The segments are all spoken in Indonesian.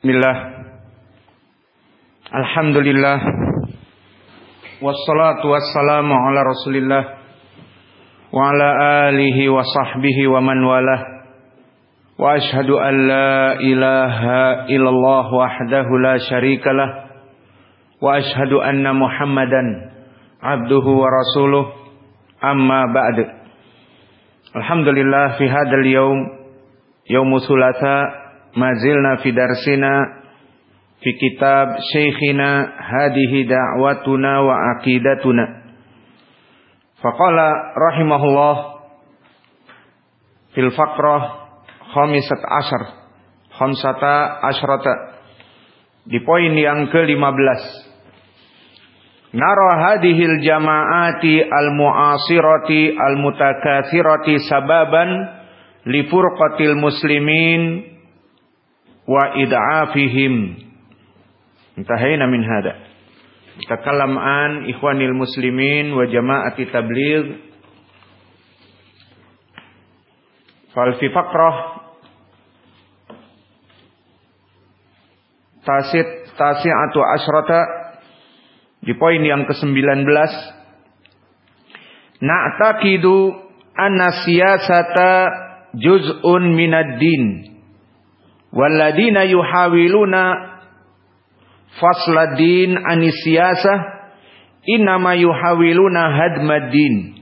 Bismillah. Alhamdulillah. Wassalatu wassalamu ala rasulillah Wa ala alihi wa sahbihi wa man walah. Wa ashadu an la ilaha illallah wahdahu la syarikalah Wa ashadu anna muhammadan Abduhu wa rasuluh. Amma ba'd. Alhamdulillah fi hadal yawm Yawmu thulatha mazilna fi darsina fi kitab syekhina hadihi da'watuna wa aqidatuna. Faqala rahimahullah fil faqrah khamisat ashar khamsata asyrata. Di poin yang ke-15 nara hadihil jama'ati al-mu'asirati al-mutakathirati sababan li furqatil muslimin wa id'afihim. Intahayna min hada. Takallam an ikhwanil muslimin wa jama'ati tabligh. Fal fi faqrah. Tasit tasi'atu asyrata di poin yang ke-19 na'taqidu anna siyasata juz'un minad din Walladina yuhawiluna fasladin anisiyasah innama yuhawiluna hadmaddin.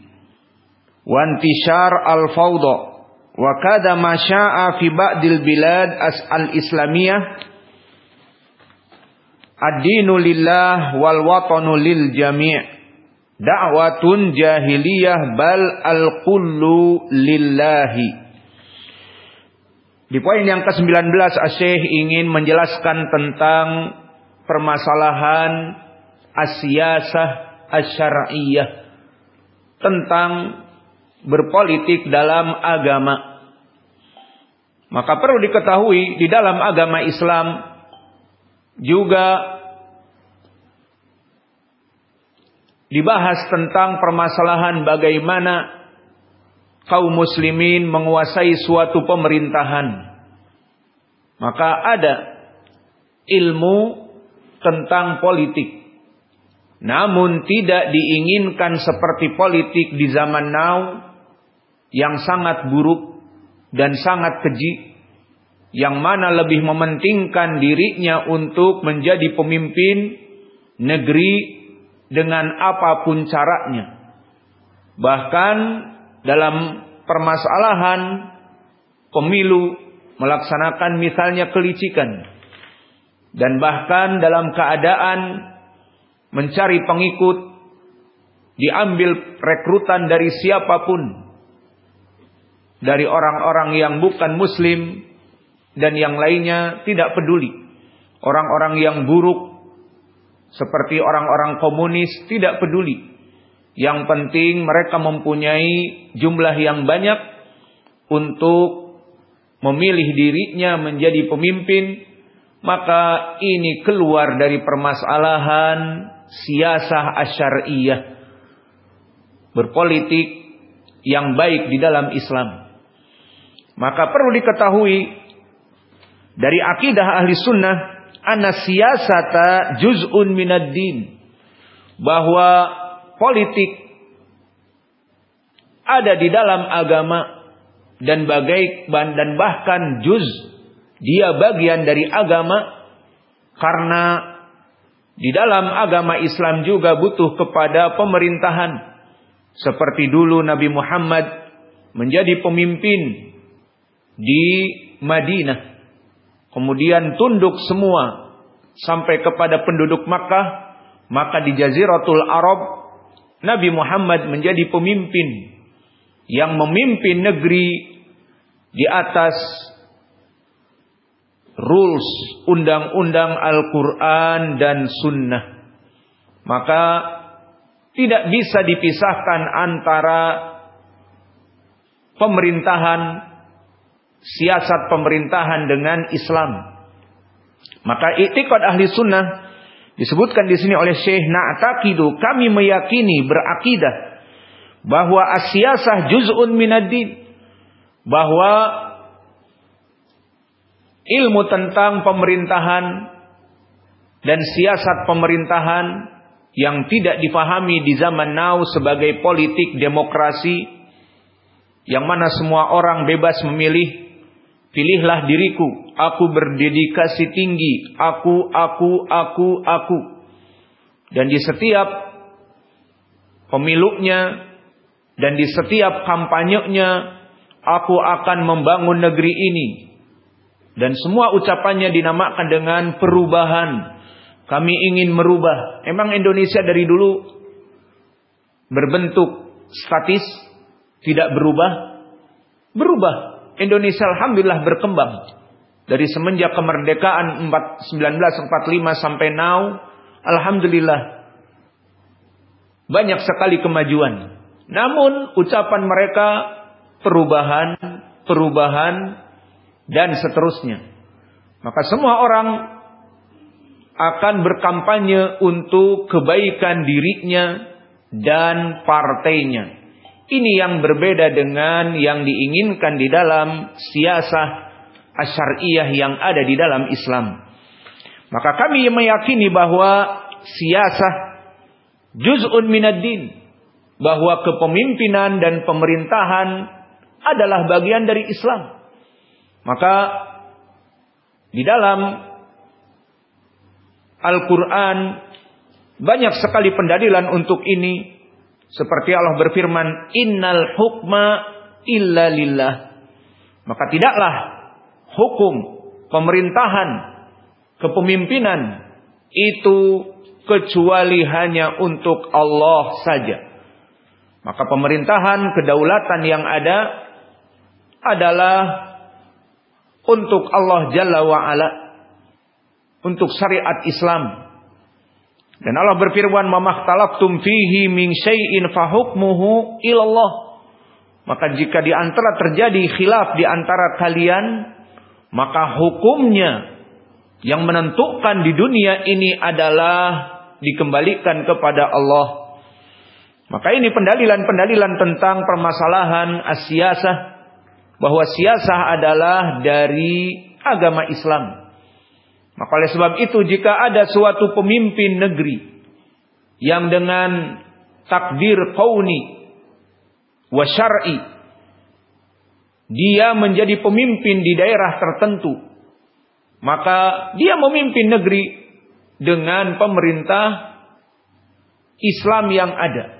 Wantishar al-fawda wa kada ma fi ba'dil bilad as al-islamiyah ad-dinu lillah wal watanu lil jami' da'watun jahiliyah bal al-kullu lillahi di poin yang ke-19 Asyih ingin menjelaskan tentang permasalahan asyasah asyariyah tentang berpolitik dalam agama. Maka perlu diketahui di dalam agama Islam juga dibahas tentang permasalahan bagaimana kaum muslimin menguasai suatu pemerintahan. Maka ada ilmu tentang politik. Namun tidak diinginkan seperti politik di zaman now yang sangat buruk dan sangat keji. Yang mana lebih mementingkan dirinya untuk menjadi pemimpin negeri dengan apa pun caranya. Bahkan dalam permasalahan pemilu melaksanakan misalnya kelicikan dan bahkan dalam keadaan mencari pengikut diambil rekrutan dari siapa pun dari orang-orang yang bukan muslim dan yang lainnya tidak peduli orang-orang yang buruk seperti orang-orang komunis tidak peduli yang penting mereka mempunyai jumlah yang banyak untuk memilih dirinya menjadi pemimpin. Maka ini keluar dari permasalahan siasah asyariyah. Berpolitik yang baik di dalam Islam. Maka perlu diketahui dari akidah ahli sunnah. Anna siyasata juz'un minad din. Bahwa politik ada di dalam agama dan bagai dan bahkan juz dia bagian dari agama karena di dalam agama Islam juga butuh kepada pemerintahan. Seperti dulu Nabi Muhammad menjadi pemimpin di Madinah. Kemudian tunduk semua sampai kepada penduduk Makkah maka di Jaziratul Arab Nabi Muhammad menjadi pemimpin yang memimpin negeri di atas rules undang-undang Al-Quran dan Sunnah. Maka tidak bisa dipisahkan antara pemerintahan, siasat pemerintahan dengan Islam. Maka itikad ahli sunnah Disebutkan di sini oleh Syekh Na'taqidu, kami meyakini berakidah bahwa asyasah juz'un minaddin. Bahwa ilmu tentang pemerintahan dan siasat pemerintahan yang tidak difahami di zaman now sebagai politik demokrasi yang mana semua orang bebas memilih pilihlah diriku aku berdedikasi tinggi aku aku aku aku dan di setiap pemilunya dan di setiap kampanyenya aku akan membangun negeri ini dan semua ucapannya dinamakan dengan perubahan kami ingin merubah. Emang Indonesia dari dulu berbentuk statis, tidak berubah? Berubah. Indonesia alhamdulillah berkembang. Dari semenjak kemerdekaan 1945 sampai now, alhamdulillah banyak sekali kemajuan. Namun ucapan mereka perubahan, perubahan dan seterusnya. Maka semua orang akan berkampanye untuk kebaikan dirinya dan partainya. Ini yang berbeda dengan yang diinginkan di dalam siasah asyariyah yang ada di dalam Islam. Maka kami meyakini bahwa siasah juz'un minad-din. Bahwa kepemimpinan dan pemerintahan adalah bagian dari Islam. Maka di dalam Al-Quran banyak sekali pendalilan untuk ini. Seperti Allah berfirman, Innal hukma illa lillah. Maka tidaklah hukum, pemerintahan, kepemimpinan itu kecuali hanya untuk Allah saja. Maka pemerintahan, kedaulatan yang ada adalah untuk Allah Jalla wa'ala untuk syariat Islam. Dan Allah berfirman, "Mamakhtalaftum fihi min syai'in fahukmuhu ilallah." Maka jika di antara terjadi khilaf di antara kalian, maka hukumnya yang menentukan di dunia ini adalah dikembalikan kepada Allah. Maka ini pendalilan-pendalilan tentang permasalahan asyasah bahwa siasah adalah dari agama Islam. Maka oleh sebab itu jika ada suatu pemimpin negeri yang dengan takdir kauni wa syar'i dia menjadi pemimpin di daerah tertentu maka dia memimpin negeri dengan pemerintah Islam yang ada.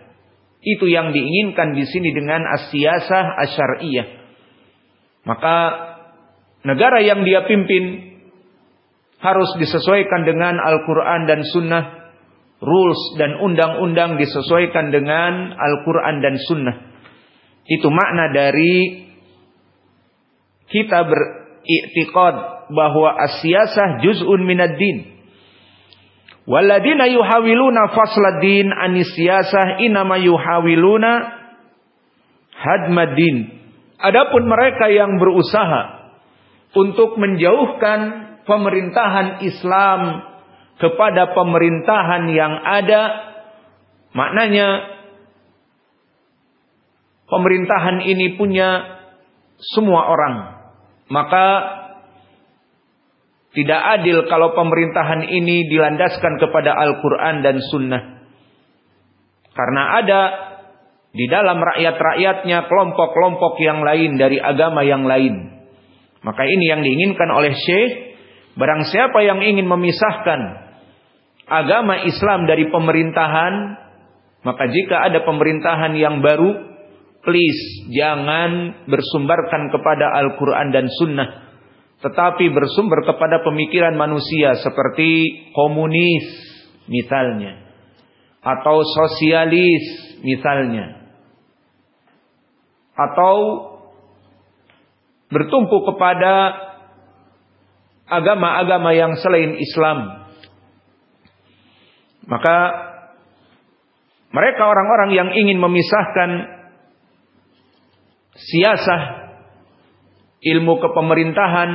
Itu yang diinginkan di sini dengan asyasah asyariyah. Maka negara yang dia pimpin harus disesuaikan dengan Al-Quran dan Sunnah. Rules dan undang-undang disesuaikan dengan Al-Quran dan Sunnah. Itu makna dari kita beriktikad bahwa asyasah juz'un minad din. Waladina yuhawiluna fasladin anisiyasah inama yuhawiluna hadmadin. Adapun mereka yang berusaha untuk menjauhkan pemerintahan Islam kepada pemerintahan yang ada maknanya pemerintahan ini punya semua orang maka tidak adil kalau pemerintahan ini dilandaskan kepada Al-Quran dan Sunnah. Karena ada di dalam rakyat-rakyatnya kelompok-kelompok yang lain dari agama yang lain. Maka ini yang diinginkan oleh Syekh Barang siapa yang ingin memisahkan agama Islam dari pemerintahan, maka jika ada pemerintahan yang baru, please jangan bersumberkan kepada Al-Quran dan Sunnah. Tetapi bersumber kepada pemikiran manusia seperti komunis misalnya. Atau sosialis misalnya. Atau bertumpu kepada agama-agama yang selain Islam. Maka mereka orang-orang yang ingin memisahkan siasah ilmu kepemerintahan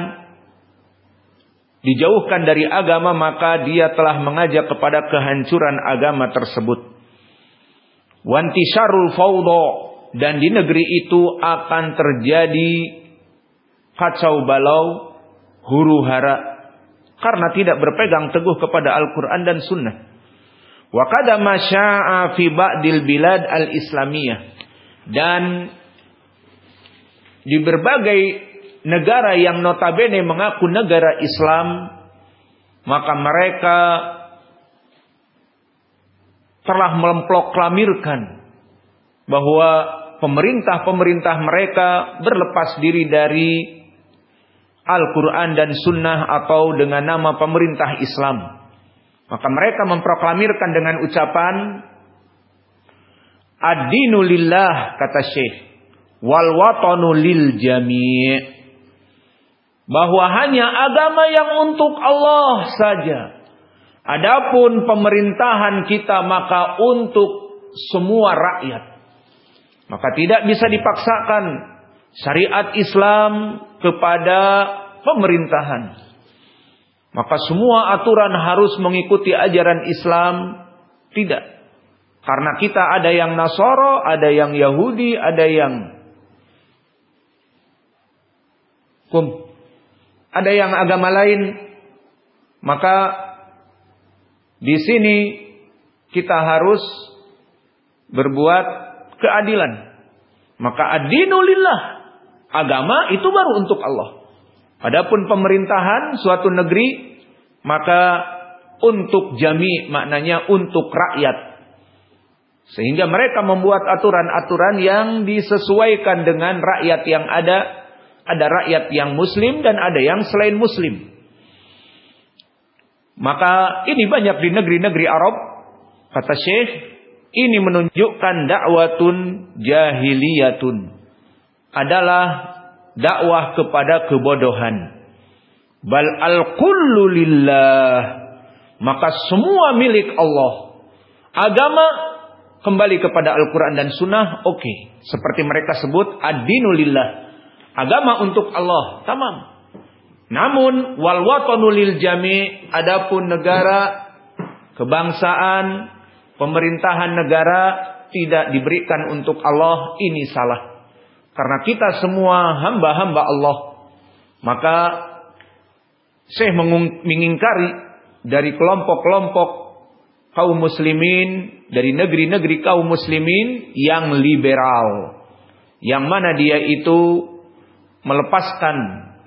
dijauhkan dari agama maka dia telah mengajak kepada kehancuran agama tersebut. Wantisharul fawdo dan di negeri itu akan terjadi kacau balau huru hara karena tidak berpegang teguh kepada Al-Qur'an dan Sunnah. Wa kadama sya'a fi ba'dil bilad al-islamiyah dan di berbagai negara yang notabene mengaku negara Islam maka mereka telah memproklamirkan bahwa pemerintah-pemerintah mereka berlepas diri dari Al-Quran dan Sunnah atau dengan nama pemerintah Islam. Maka mereka memproklamirkan dengan ucapan Ad-dinu lillah kata Syekh wal watanu lil jami' bahwa hanya agama yang untuk Allah saja. Adapun pemerintahan kita maka untuk semua rakyat. Maka tidak bisa dipaksakan syariat Islam kepada pemerintahan. Maka semua aturan harus mengikuti ajaran Islam tidak. Karena kita ada yang Nasoro, ada yang Yahudi, ada yang Kum. Ada yang agama lain. Maka di sini kita harus berbuat keadilan. Maka adinulillah. Agama itu baru untuk Allah. Adapun pemerintahan suatu negeri maka untuk jami maknanya untuk rakyat. Sehingga mereka membuat aturan-aturan yang disesuaikan dengan rakyat yang ada. Ada rakyat yang muslim dan ada yang selain muslim. Maka ini banyak di negeri-negeri Arab. Kata Syekh, ini menunjukkan dakwatun jahiliyatun. Adalah dakwah kepada kebodohan. Bal al-kullu lillah. Maka semua milik Allah. Agama kembali kepada Al-Quran dan Sunnah, oke. Okay. Seperti mereka sebut, ad-dinulillah. Agama untuk Allah, tamam. Namun, wal watanulil jami, adapun negara, kebangsaan, pemerintahan negara tidak diberikan untuk Allah, ini salah. Karena kita semua hamba-hamba Allah. Maka Syekh mengingkari dari kelompok-kelompok kaum muslimin dari negeri-negeri kaum muslimin yang liberal. Yang mana dia itu melepaskan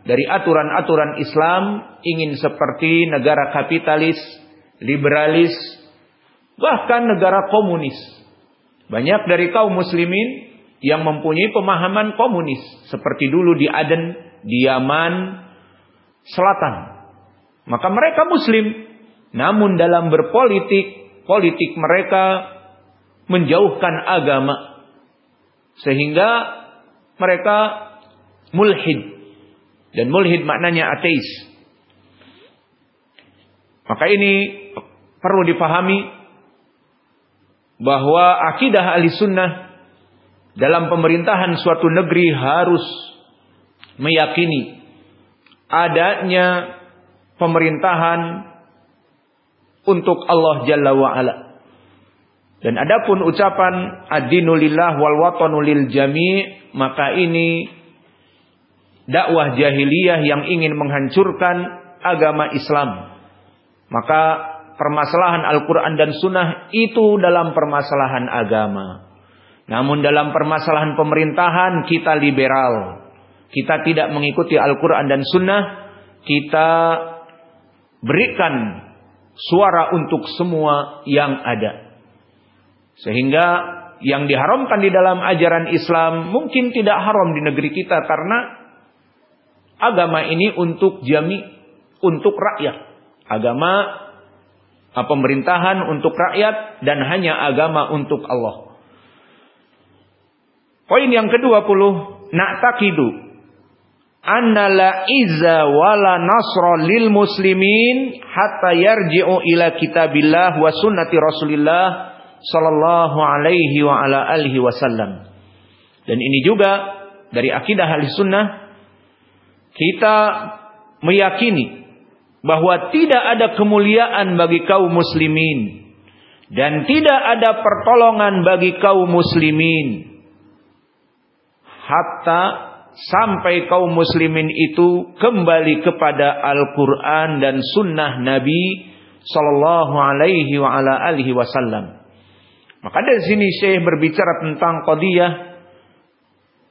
dari aturan-aturan Islam ingin seperti negara kapitalis, liberalis, bahkan negara komunis. Banyak dari kaum muslimin yang mempunyai pemahaman komunis seperti dulu di Aden, di Yaman Selatan. Maka mereka muslim, namun dalam berpolitik, politik mereka menjauhkan agama sehingga mereka mulhid dan mulhid maknanya ateis. Maka ini perlu dipahami bahwa akidah ahli sunnah dalam pemerintahan suatu negeri harus meyakini adanya pemerintahan untuk Allah Jalla wa'ala. Dan adapun ucapan ad-dinulillah wal watanulil jami' maka ini dakwah jahiliyah yang ingin menghancurkan agama Islam. Maka permasalahan Al-Quran dan Sunnah itu dalam permasalahan agama. Namun dalam permasalahan pemerintahan kita liberal. Kita tidak mengikuti Al-Quran dan Sunnah. Kita berikan suara untuk semua yang ada. Sehingga yang diharamkan di dalam ajaran Islam mungkin tidak haram di negeri kita karena agama ini untuk jami, untuk rakyat. Agama pemerintahan untuk rakyat dan hanya agama untuk Allah. Poin yang kedua puluh, na'taqidu anna la izza wala nasra lil muslimin hatta yarji'u ila kitabillah wa sunnati Rasulillah sallallahu alaihi wa ala alihi wasallam. Dan ini juga dari akidah ahli sunnah kita meyakini bahwa tidak ada kemuliaan bagi kaum muslimin dan tidak ada pertolongan bagi kaum muslimin hatta sampai kaum muslimin itu kembali kepada Al-Quran dan Sunnah Nabi Sallallahu Alaihi wa ala alihi Wasallam. Maka dari sini Syekh berbicara tentang qadiyah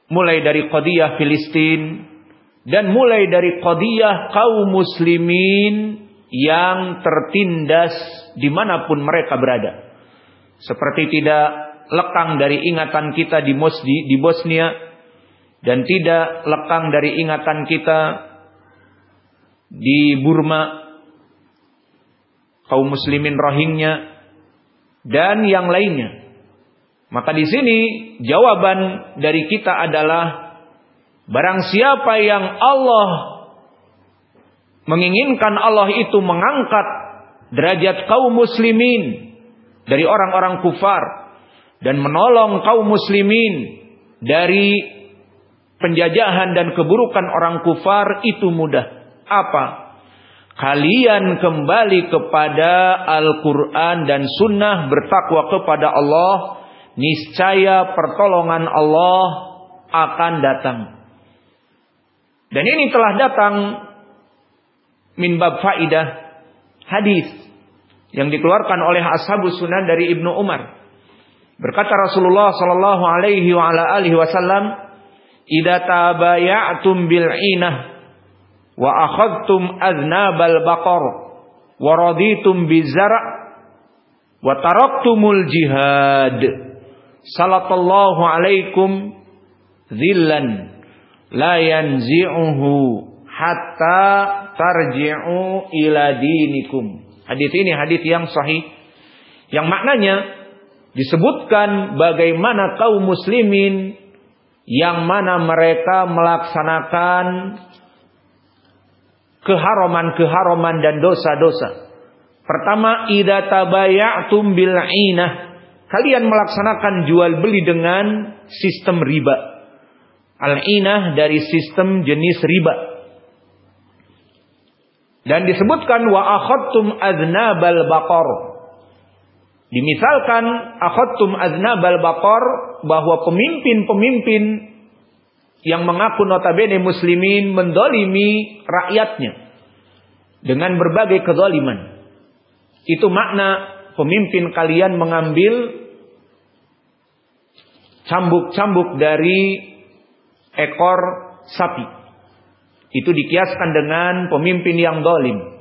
mulai dari qadiyah Filistin dan mulai dari qadiyah kaum muslimin yang tertindas di mana pun mereka berada. Seperti tidak lekang dari ingatan kita di, di Bosnia dan tidak lekang dari ingatan kita di Burma, kaum muslimin Rohingya dan yang lainnya. Maka di sini jawaban dari kita adalah barang siapa yang Allah menginginkan Allah itu mengangkat derajat kaum muslimin dari orang-orang kufar dan menolong kaum muslimin dari penjajahan dan keburukan orang kufar itu mudah. Apa? Kalian kembali kepada Al-Quran dan Sunnah bertakwa kepada Allah. Niscaya pertolongan Allah akan datang. Dan ini telah datang min bab faidah hadis yang dikeluarkan oleh ashabus sunan dari Ibnu Umar. Berkata Rasulullah sallallahu alaihi wa alihi wasallam, idza tabayatum bil inah wa akhadtum aznabal baqar wa raditum bizara' wa taraktumul jihad salatallahu alaikum zillan la yanzi'uhu hatta tarji'u ila dinikum. Hadis ini hadis yang sahih yang maknanya disebutkan bagaimana kaum muslimin yang mana mereka melaksanakan keharaman-keharaman dan dosa-dosa. Pertama, idza tabayatum bil inah. Kalian melaksanakan jual beli dengan sistem riba. Al-inah dari sistem jenis riba. Dan disebutkan wa akhadtum aznabal baqar. Dimisalkan akhadtum aznabal baqar bahwa pemimpin-pemimpin yang mengaku notabene muslimin mendolimi rakyatnya dengan berbagai kezaliman. Itu makna pemimpin kalian mengambil cambuk-cambuk dari ekor sapi. Itu dikiaskan dengan pemimpin yang dolim.